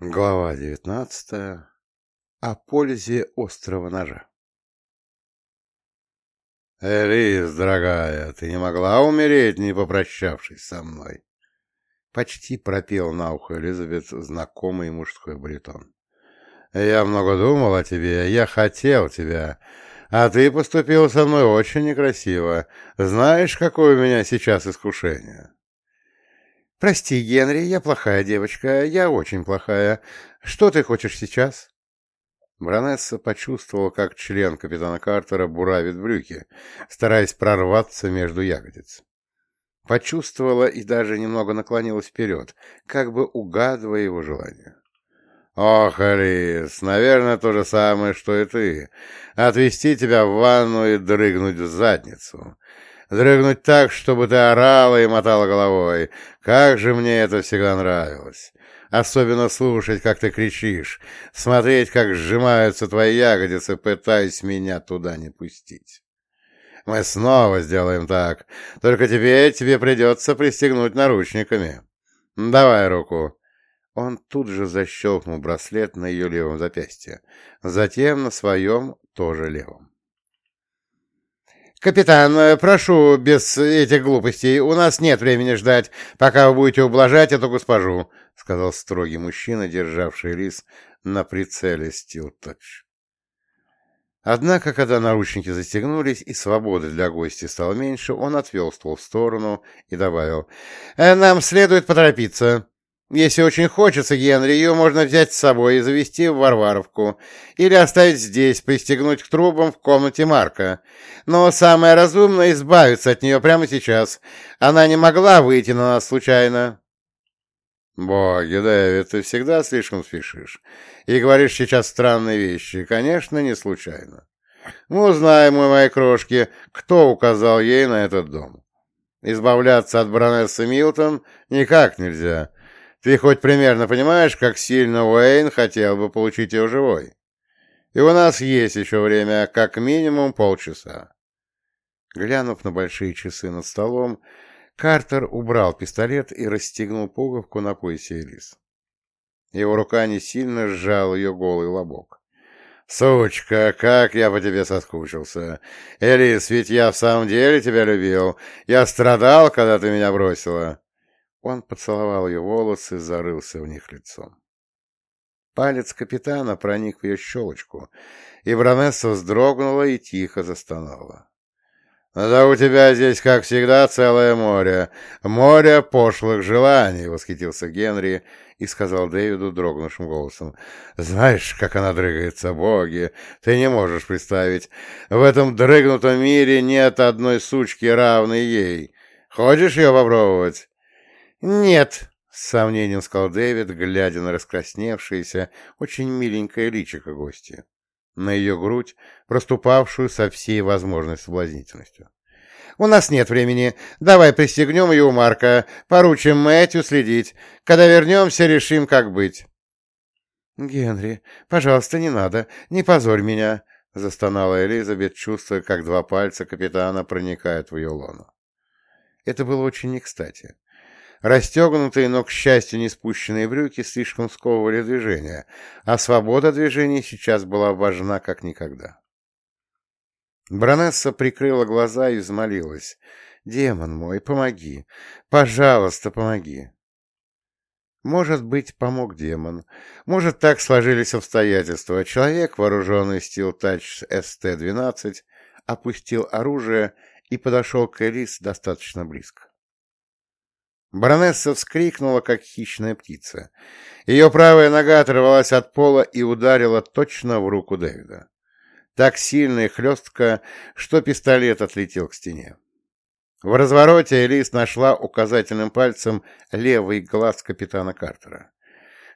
Глава девятнадцатая. О пользе острого ножа. «Элис, дорогая, ты не могла умереть, не попрощавшись со мной?» Почти пропел на ухо Элизабет знакомый мужской баритон. «Я много думал о тебе, я хотел тебя, а ты поступил со мной очень некрасиво. Знаешь, какое у меня сейчас искушение?» «Прости, Генри, я плохая девочка, я очень плохая. Что ты хочешь сейчас?» Бронесса почувствовала, как член капитана Картера буравит брюки, стараясь прорваться между ягодиц. Почувствовала и даже немного наклонилась вперед, как бы угадывая его желание. «Ох, Алис, наверное, то же самое, что и ты. Отвести тебя в ванну и дрыгнуть в задницу дрыгнуть так, чтобы ты орала и мотала головой. Как же мне это всегда нравилось. Особенно слушать, как ты кричишь, смотреть, как сжимаются твои ягодицы, пытаясь меня туда не пустить. Мы снова сделаем так, только теперь тебе придется пристегнуть наручниками. Давай руку. Он тут же защелкнул браслет на ее левом запястье, затем на своем тоже левом. «Капитан, э, прошу, без этих глупостей. У нас нет времени ждать, пока вы будете ублажать эту госпожу», — сказал строгий мужчина, державший лис на прицеле Touch. Однако, когда наручники застегнулись и свободы для гостя стало меньше, он отвел ствол в сторону и добавил, «Э, «Нам следует поторопиться». Если очень хочется, Генри, ее можно взять с собой и завести в Варваровку. Или оставить здесь, пристегнуть к трубам в комнате Марка. Но самое разумное — избавиться от нее прямо сейчас. Она не могла выйти на нас случайно. Боги, Дэвид, ты всегда слишком спешишь. И говоришь сейчас странные вещи. Конечно, не случайно. Мы узнаем у моей крошки, кто указал ей на этот дом. Избавляться от баронессы Милтон никак нельзя. Ты хоть примерно понимаешь, как сильно Уэйн хотел бы получить ее живой? И у нас есть еще время, как минимум полчаса. Глянув на большие часы над столом, Картер убрал пистолет и расстегнул пуговку на поясе Элис. Его рука не сильно сжал ее голый лобок. «Сучка, как я по тебе соскучился! Элис, ведь я в самом деле тебя любил. Я страдал, когда ты меня бросила. Он поцеловал ее волосы, зарылся в них лицом. Палец капитана проник в ее щелочку, и Бронесса вздрогнула и тихо застонала. «Да у тебя здесь, как всегда, целое море. Море пошлых желаний!» — восхитился Генри и сказал Дэвиду дрогнувшим голосом. «Знаешь, как она дрыгается, боги! Ты не можешь представить. В этом дрыгнутом мире нет одной сучки, равной ей. Хочешь ее попробовать?» «Нет», — с сомнением сказал Дэвид, глядя на раскрасневшееся, очень миленькое личико гостя, на ее грудь, проступавшую со всей возможной соблазнительностью. «У нас нет времени. Давай пристегнем ее у Марка, поручим Мэтью следить. Когда вернемся, решим, как быть». «Генри, пожалуйста, не надо, не позорь меня», — застонала Элизабет, чувствуя, как два пальца капитана проникают в ее лоно. Это было очень не кстати. Расстегнутые, но, к счастью, не спущенные брюки слишком сковывали движение, а свобода движения сейчас была важна как никогда. Бронесса прикрыла глаза и взмолилась. «Демон мой, помоги! Пожалуйста, помоги!» Может быть, помог демон. Может, так сложились обстоятельства. Человек, вооруженный Steel Touch ST-12, опустил оружие и подошел к Элис достаточно близко. Баронесса вскрикнула, как хищная птица. Ее правая нога оторвалась от пола и ударила точно в руку Дэвида. Так сильно и хлестко, что пистолет отлетел к стене. В развороте Элис нашла указательным пальцем левый глаз капитана Картера.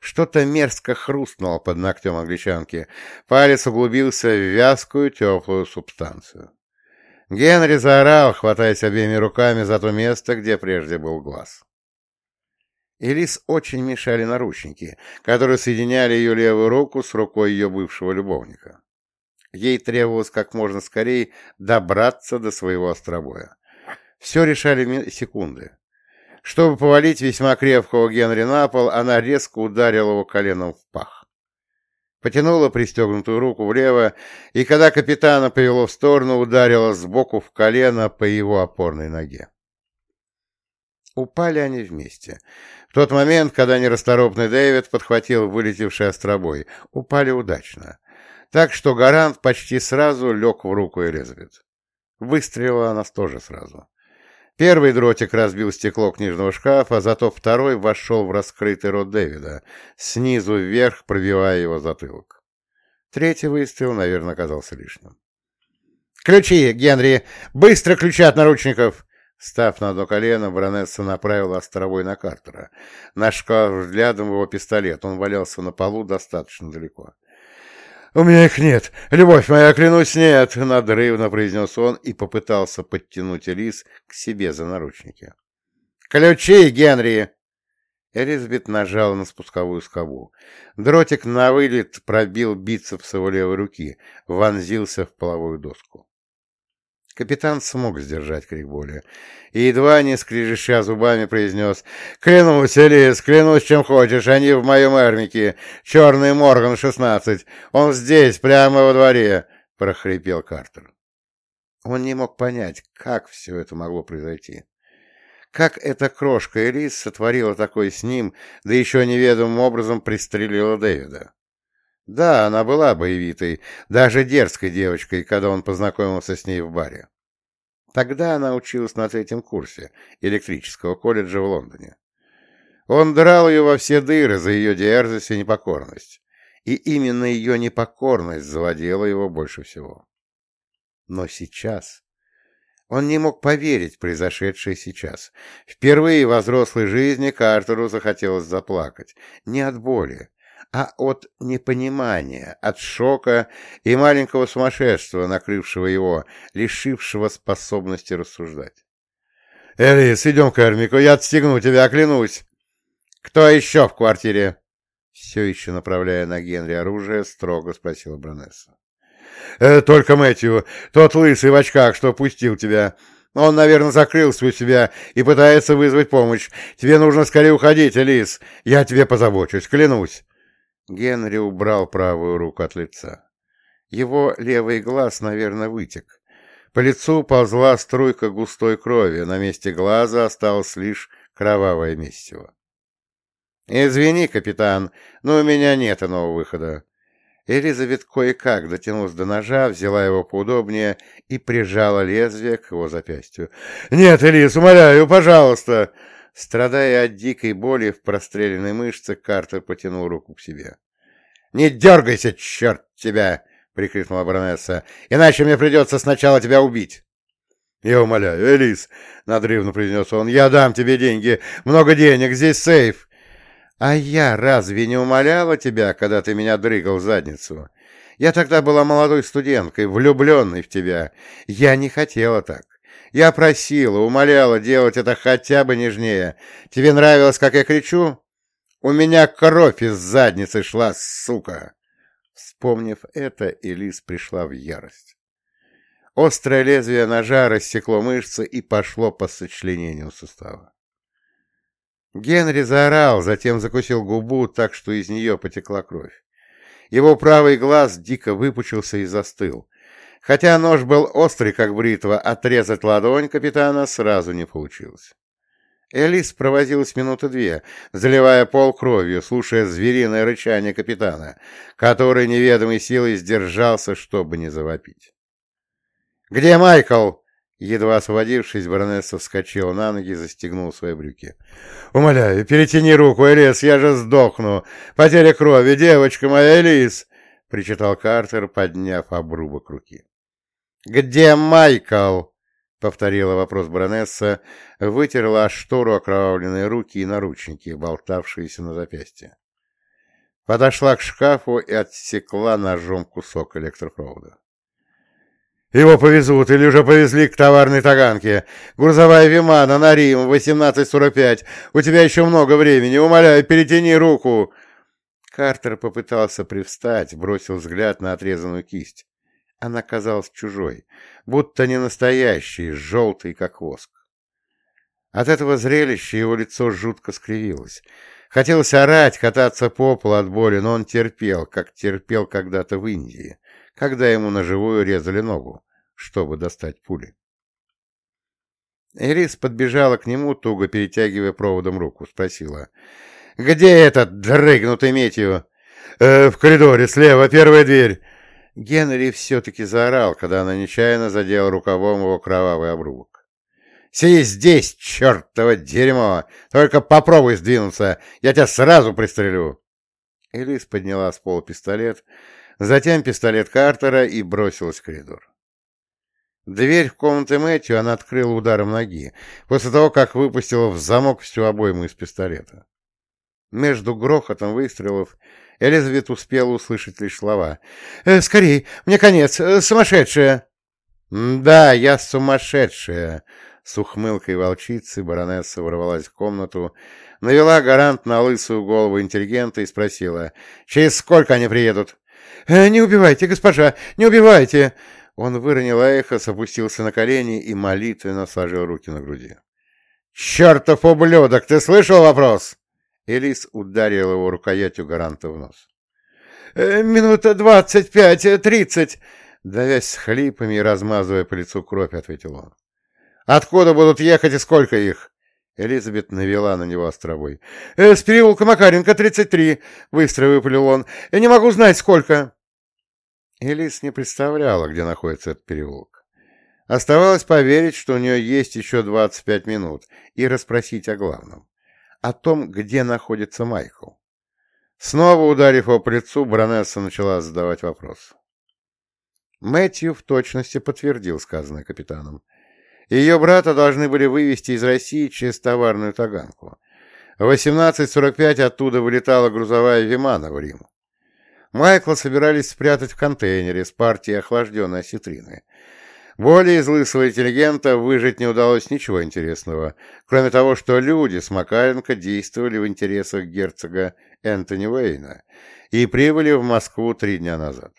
Что-то мерзко хрустнуло под ногтем англичанки. Палец углубился в вязкую теплую субстанцию. Генри заорал, хватаясь обеими руками за то место, где прежде был глаз. Элис очень мешали наручники, которые соединяли ее левую руку с рукой ее бывшего любовника. Ей требовалось как можно скорее добраться до своего остробоя. Все решали секунды. Чтобы повалить весьма крепкого Генри на пол, она резко ударила его коленом в пах. Потянула пристегнутую руку влево, и когда капитана повело в сторону, ударила сбоку в колено по его опорной ноге. Упали они вместе. В тот момент, когда нерасторопный Дэвид подхватил вылетевший остробой, упали удачно. Так что гарант почти сразу лег в руку Элизабет. Выстрелила она тоже сразу. Первый дротик разбил стекло книжного шкафа, зато второй вошел в раскрытый рот Дэвида, снизу вверх пробивая его затылок. Третий выстрел, наверное, оказался лишним. «Ключи, Генри! Быстро ключи от наручников!» Став на одно колено, баронесса направила островой на Картера. Нашкал взглядом его пистолет. Он валялся на полу достаточно далеко. «У меня их нет! Любовь моя, клянусь, нет!» — надрывно произнес он и попытался подтянуть Элис к себе за наручники. «Ключи, Генри!» Элизабет нажала на спусковую скобу. Дротик на вылет пробил бицепс его левой руки, вонзился в половую доску. Капитан смог сдержать крик боли и, едва не скрежеща зубами, произнес «Клянусь, Элис, клянусь, чем хочешь, они в моем армике. Черный Морган, шестнадцать. Он здесь, прямо во дворе», — прохрипел Картер. Он не мог понять, как все это могло произойти. Как эта крошка Элис сотворила такое с ним, да еще неведомым образом пристрелила Дэвида. Да, она была боевитой, даже дерзкой девочкой, когда он познакомился с ней в баре. Тогда она училась на третьем курсе электрического колледжа в Лондоне. Он драл ее во все дыры за ее дерзость и непокорность. И именно ее непокорность заводила его больше всего. Но сейчас... Он не мог поверить в произошедшее сейчас. Впервые в взрослой жизни Картеру захотелось заплакать. Не от боли, а от непонимания, от шока и маленького сумасшествия, накрывшего его, лишившего способности рассуждать. — Элис, идем к Эрмику, я отстегну тебя, клянусь. — Кто еще в квартире? Все еще направляя на Генри оружие, строго спросила Бронесса. «Э, — Только Мэтью, тот лысый в очках, что пустил тебя. Он, наверное, закрылся у себя и пытается вызвать помощь. Тебе нужно скорее уходить, Элис. Я тебе позабочусь, клянусь. Генри убрал правую руку от лица. Его левый глаз, наверное, вытек. По лицу ползла струйка густой крови, на месте глаза осталось лишь кровавое месиво. «Извини, капитан, но у меня нет иного выхода». Элизабет кое-как дотянулась до ножа, взяла его поудобнее и прижала лезвие к его запястью. «Нет, Элис, умоляю, пожалуйста!» Страдая от дикой боли в простреленной мышце, Картер потянул руку к себе. «Не дергайся, черт тебя!» — прикрикнула баронесса. «Иначе мне придется сначала тебя убить!» «Я умоляю, Элис!» — надрывно произнес он. «Я дам тебе деньги! Много денег! Здесь сейф!» «А я разве не умоляла тебя, когда ты меня дрыгал в задницу? Я тогда была молодой студенткой, влюбленной в тебя. Я не хотела так. Я просила, умоляла делать это хотя бы нежнее. Тебе нравилось, как я кричу? У меня кровь из задницы шла, сука!» Вспомнив это, Элис пришла в ярость. Острое лезвие ножа рассекло мышцы и пошло по сочленению сустава. Генри заорал, затем закусил губу так, что из нее потекла кровь. Его правый глаз дико выпучился и застыл. Хотя нож был острый, как бритва, отрезать ладонь капитана сразу не получилось. Элис провозилась минуты две, заливая пол кровью, слушая звериное рычание капитана, который неведомой силой сдержался, чтобы не завопить. «Где Майкл?» Едва освободившись, баронесса вскочила на ноги и застегнула свои брюки. «Умоляю, перетяни руку, Элис, я же сдохну! Потеря крови, девочка моя, Элис!» — причитал Картер, подняв обрубок руки. «Где Майкл?» — повторила вопрос баронесса, вытерла о штору окровавленные руки и наручники, болтавшиеся на запястье. Подошла к шкафу и отсекла ножом кусок электропровода. «Его повезут или уже повезли к товарной таганке. Грузовая Вимана на Рим, 18.45. У тебя еще много времени. Умоляю, перетяни руку!» Картер попытался привстать, бросил взгляд на отрезанную кисть. Она казалась чужой, будто не настоящей, желтой, как воск. От этого зрелища его лицо жутко скривилось. Хотелось орать, кататься по полу от боли, но он терпел, как терпел когда-то в Индии, когда ему на живую резали ногу, чтобы достать пули. Элис подбежала к нему, туго перетягивая проводом руку, спросила. — Где этот дрыгнутый Метью? «Э, — В коридоре, слева, первая дверь. Генри все-таки заорал, когда она нечаянно задела рукавом его кровавый обрубок. Сиди здесь, чертово дерьмо! Только попробуй сдвинуться, я тебя сразу пристрелю!» Элис подняла с пола пистолет, затем пистолет Картера и бросилась в коридор. Дверь в комнаты Мэтью она открыла ударом ноги, после того, как выпустила в замок всю обойму из пистолета. Между грохотом выстрелов Элизабет успела услышать лишь слова. «Э, «Скорей, мне конец, э, сумасшедшая!» «Да, я сумасшедшая!» С ухмылкой волчицы баронесса ворвалась в комнату, навела гарант на лысую голову интеллигента и спросила, «Через сколько они приедут?» «Э, «Не убивайте, госпожа, не убивайте!» Он выронил эхо, опустился на колени и молитвенно сложил руки на груди. «Чертов ублюдок! Ты слышал вопрос?» Элис ударил его рукоятью гаранта в нос. «Э, «Минута двадцать пять, тридцать!» Давясь с хлипами и размазывая по лицу кровь, ответил он. Откуда будут ехать и сколько их? Элизабет навела на него островой. «Э, «С переулка Макаренко, 33», — быстро выпалил он. «Я не могу знать, сколько». Элис не представляла, где находится этот переулок. Оставалось поверить, что у нее есть еще 25 минут, и расспросить о главном. О том, где находится Майкл. Снова ударив его по лицу, баронесса начала задавать вопрос. Мэтью в точности подтвердил сказанное капитаном. Ее брата должны были вывести из России через товарную Таганку. В 18.45 оттуда вылетала грузовая Вимана в Рим. Майкла собирались спрятать в контейнере с партией охлажденной осетрины. Более из лысого интеллигента выжить не удалось ничего интересного, кроме того, что люди с Макаренко действовали в интересах герцога Энтони Уэйна и прибыли в Москву три дня назад.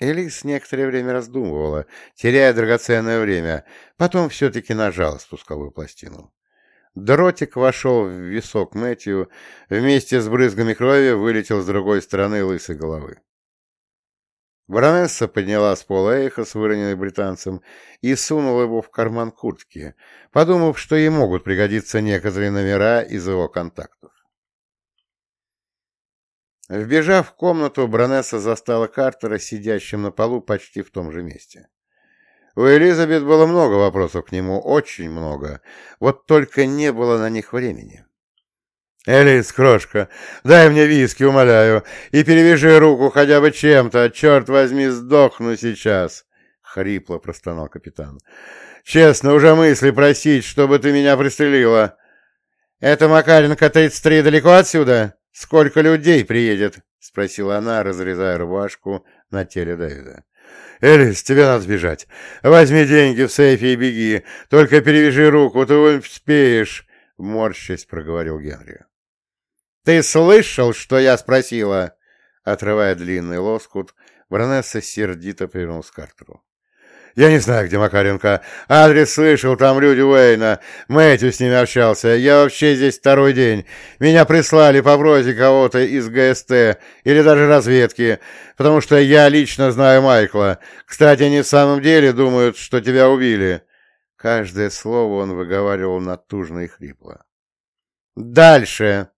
Элис некоторое время раздумывала, теряя драгоценное время, потом все-таки нажала спусковую пластину. Дротик вошел в висок Мэтью, вместе с брызгами крови вылетел с другой стороны лысой головы. Баронесса подняла с пола эхо с выроненным британцем и сунула его в карман куртки, подумав, что ей могут пригодиться некоторые номера из его контактов. Вбежав в комнату, Бронесса застала Картера сидящим на полу почти в том же месте. У Элизабет было много вопросов к нему, очень много, вот только не было на них времени. «Элис, крошка, дай мне виски, умоляю, и перевяжи руку хотя бы чем-то, черт возьми, сдохну сейчас!» — хрипло простонал капитан. «Честно, уже мысли просить, чтобы ты меня пристрелила. Это Макаренко 33 далеко отсюда?» «Сколько людей приедет?» — спросила она, разрезая рубашку на теле Дэвида. «Элис, тебе надо бежать. Возьми деньги в сейфе и беги. Только перевяжи руку, ты успеешь», — морщась проговорил Генри. «Ты слышал, что я спросила?» Отрывая длинный лоскут, Бронесса сердито повернулась к Картеру. Я не знаю, где Макаренко. Адрес слышал, там люди Уэйна. Мэтью с ними общался. Я вообще здесь второй день. Меня прислали по просьбе кого-то из ГСТ или даже разведки, потому что я лично знаю Майкла. Кстати, они в самом деле думают, что тебя убили. Каждое слово он выговаривал натужно и хрипло. «Дальше!» —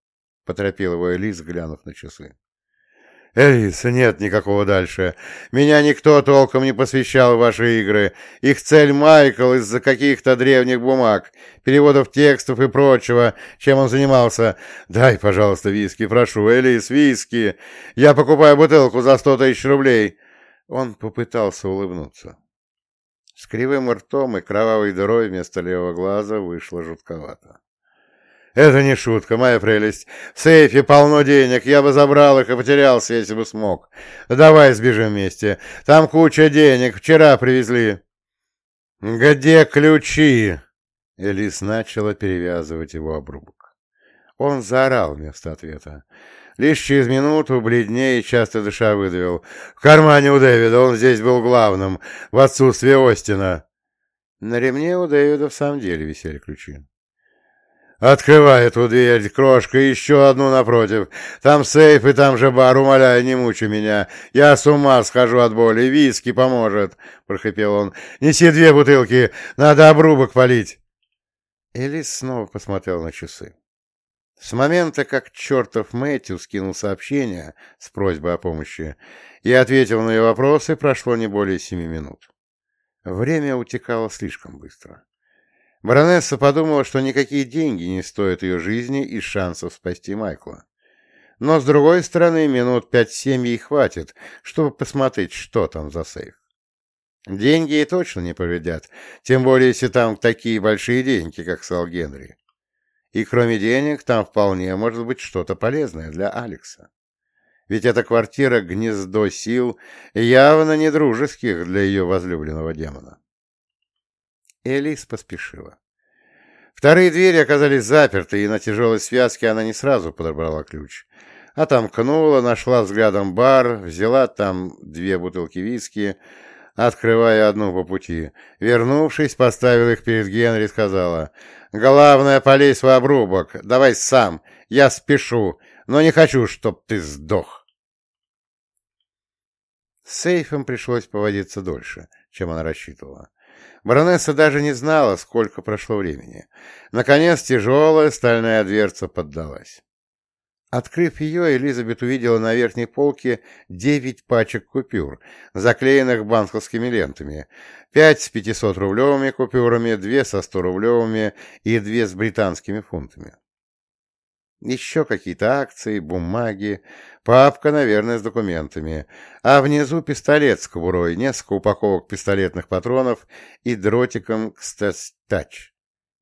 поторопил его Элис, глянув на часы. «Элис, нет никакого дальше. Меня никто толком не посвящал в ваши игры. Их цель Майкл из-за каких-то древних бумаг, переводов текстов и прочего, чем он занимался. Дай, пожалуйста, виски, прошу. Элис, виски. Я покупаю бутылку за сто тысяч рублей». Он попытался улыбнуться. С кривым ртом и кровавой дырой вместо левого глаза вышло жутковато. Это не шутка, моя прелесть. В сейфе полно денег, я бы забрал их и потерялся, если бы смог. Давай сбежим вместе. Там куча денег, вчера привезли. Где ключи? Элис начала перевязывать его обрубок. Он заорал вместо ответа. Лишь через минуту, бледнее часто дыша, выдавил. В кармане у Дэвида, он здесь был главным, в отсутствие Остина. На ремне у Дэвида в самом деле висели ключи. «Открывай эту дверь, крошка, еще одну напротив. Там сейф и там же бар, умоляю, не мучи меня. Я с ума схожу от боли, виски поможет», — прохрипел он. «Неси две бутылки, надо обрубок полить». Элис снова посмотрел на часы. С момента, как чертов Мэтью скинул сообщение с просьбой о помощи и ответил на ее вопросы, прошло не более семи минут. Время утекало слишком быстро. Баронесса подумала, что никакие деньги не стоят ее жизни и шансов спасти Майкла. Но, с другой стороны, минут пять-семь ей хватит, чтобы посмотреть, что там за сейф. Деньги ей точно не повредят, тем более, если там такие большие деньги, как сказал Генри. И кроме денег, там вполне может быть что-то полезное для Алекса. Ведь эта квартира — гнездо сил, явно не дружеских для ее возлюбленного демона. Элис поспешила. Вторые двери оказались заперты, и на тяжелой связке она не сразу подобрала ключ. Отомкнула, нашла взглядом бар, взяла там две бутылки виски, открывая одну по пути. Вернувшись, поставила их перед Генри и сказала, «Главное, полезь в обрубок, давай сам, я спешу, но не хочу, чтоб ты сдох». С сейфом пришлось поводиться дольше, чем она рассчитывала. Баронесса даже не знала, сколько прошло времени. Наконец тяжелая стальная дверца поддалась. Открыв ее, Элизабет увидела на верхней полке девять пачек купюр, заклеенных банковскими лентами, пять с пятисотрублевыми купюрами, две со сторублевыми и две с британскими фунтами. Еще какие-то акции, бумаги, папка, наверное, с документами, а внизу пистолет с кобурой, несколько упаковок пистолетных патронов и дротиком к стач,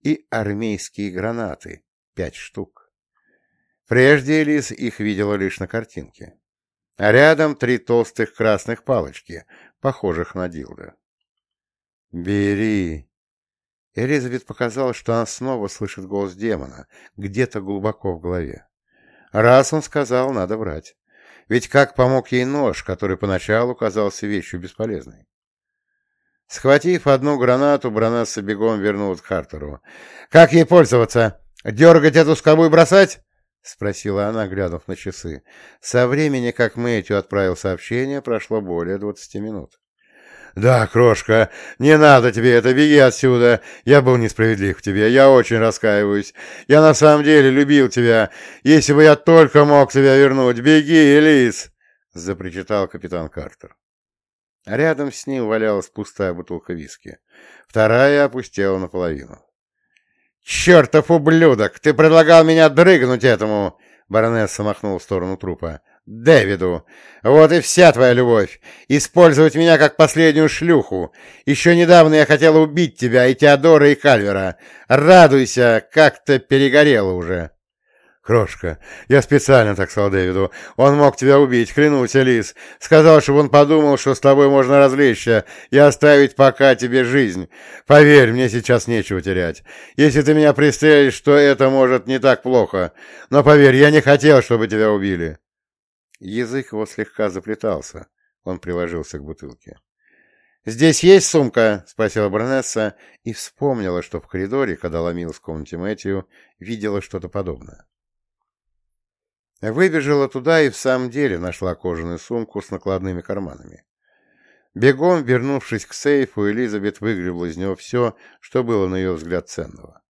и армейские гранаты, пять штук. Прежде Элис их видела лишь на картинке. А рядом три толстых красных палочки, похожих на дилдо. «Бери!» Элизабет показалось, что она снова слышит голос демона, где-то глубоко в голове. Раз он сказал, надо врать. Ведь как помог ей нож, который поначалу казался вещью бесполезной? Схватив одну гранату, Бронесса бегом вернулась к Хартеру. «Как ей пользоваться? Дергать эту скобу и бросать?» — спросила она, глянув на часы. Со времени, как Мэтью отправил сообщение, прошло более двадцати минут. «Да, крошка, не надо тебе это, беги отсюда. Я был несправедлив к тебе, я очень раскаиваюсь. Я на самом деле любил тебя. Если бы я только мог тебя вернуть, беги, Элис!» — запричитал капитан Картер. Рядом с ним валялась пустая бутылка виски. Вторая опустела наполовину. «Чертов ублюдок! Ты предлагал меня дрыгнуть этому!» Баронесса махнула в сторону трупа. Дэвиду. Вот и вся твоя любовь. Использовать меня как последнюю шлюху. Еще недавно я хотела убить тебя, и Теодора, и Кальвера. Радуйся, как-то перегорела уже. Крошка, я специально так сказал Дэвиду. Он мог тебя убить, клянусь, Элис. Сказал, чтобы он подумал, что с тобой можно развлечься и оставить пока тебе жизнь. Поверь, мне сейчас нечего терять. Если ты меня пристрелишь, то это может не так плохо. Но поверь, я не хотел, чтобы тебя убили. Язык его слегка заплетался. Он приложился к бутылке. «Здесь есть сумка?» — спросила баронесса и вспомнила, что в коридоре, когда ломилась в комнате Мэтью, видела что-то подобное. Выбежала туда и в самом деле нашла кожаную сумку с накладными карманами. Бегом, вернувшись к сейфу, Элизабет выгребла из него все, что было на ее взгляд ценного.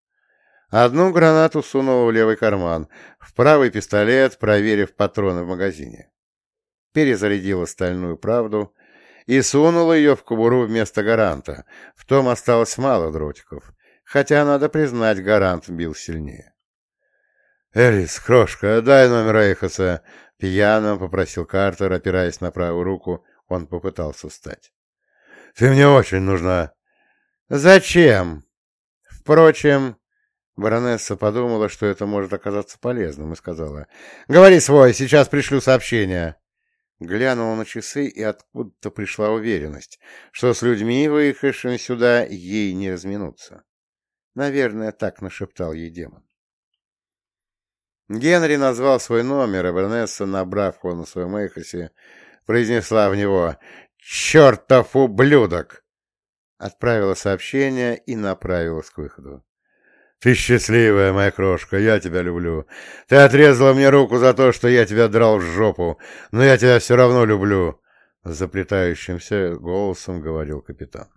Одну гранату сунула в левый карман, в правый пистолет, проверив патроны в магазине. Перезарядила стальную правду и сунула ее в кобуру вместо гаранта. В том осталось мало дротиков, хотя, надо признать, гарант бил сильнее. «Элис, крошка, дай номер Эйхоса!» — пьяно попросил Картер, опираясь на правую руку. Он попытался встать. «Ты мне очень нужна!» «Зачем?» «Впрочем...» Баронесса подумала, что это может оказаться полезным, и сказала, «Говори свой, сейчас пришлю сообщение». Глянула на часы, и откуда-то пришла уверенность, что с людьми, выехавшими сюда, ей не разминуться. Наверное, так нашептал ей демон. Генри назвал свой номер, и баронесса, набрав его на своем эхосе, произнесла в него «Чертов ублюдок!» отправила сообщение и направилась к выходу. «Ты счастливая, моя крошка, я тебя люблю. Ты отрезала мне руку за то, что я тебя драл в жопу, но я тебя все равно люблю», — заплетающимся голосом говорил капитан.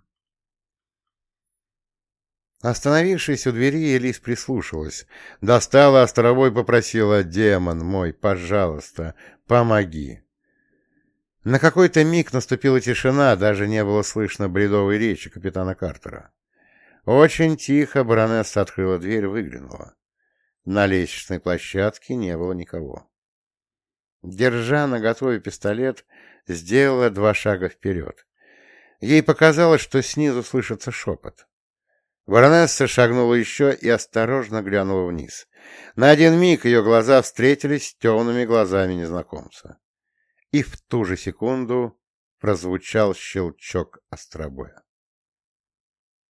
Остановившись у двери, Элис прислушалась. Достала островой попросила «Демон мой, пожалуйста, помоги». На какой-то миг наступила тишина, даже не было слышно бредовой речи капитана Картера. Очень тихо баронесса открыла дверь и выглянула. На лестничной площадке не было никого. Держа на готове пистолет, сделала два шага вперед. Ей показалось, что снизу слышится шепот. Баронесса шагнула еще и осторожно глянула вниз. На один миг ее глаза встретились с темными глазами незнакомца. И в ту же секунду прозвучал щелчок остробоя.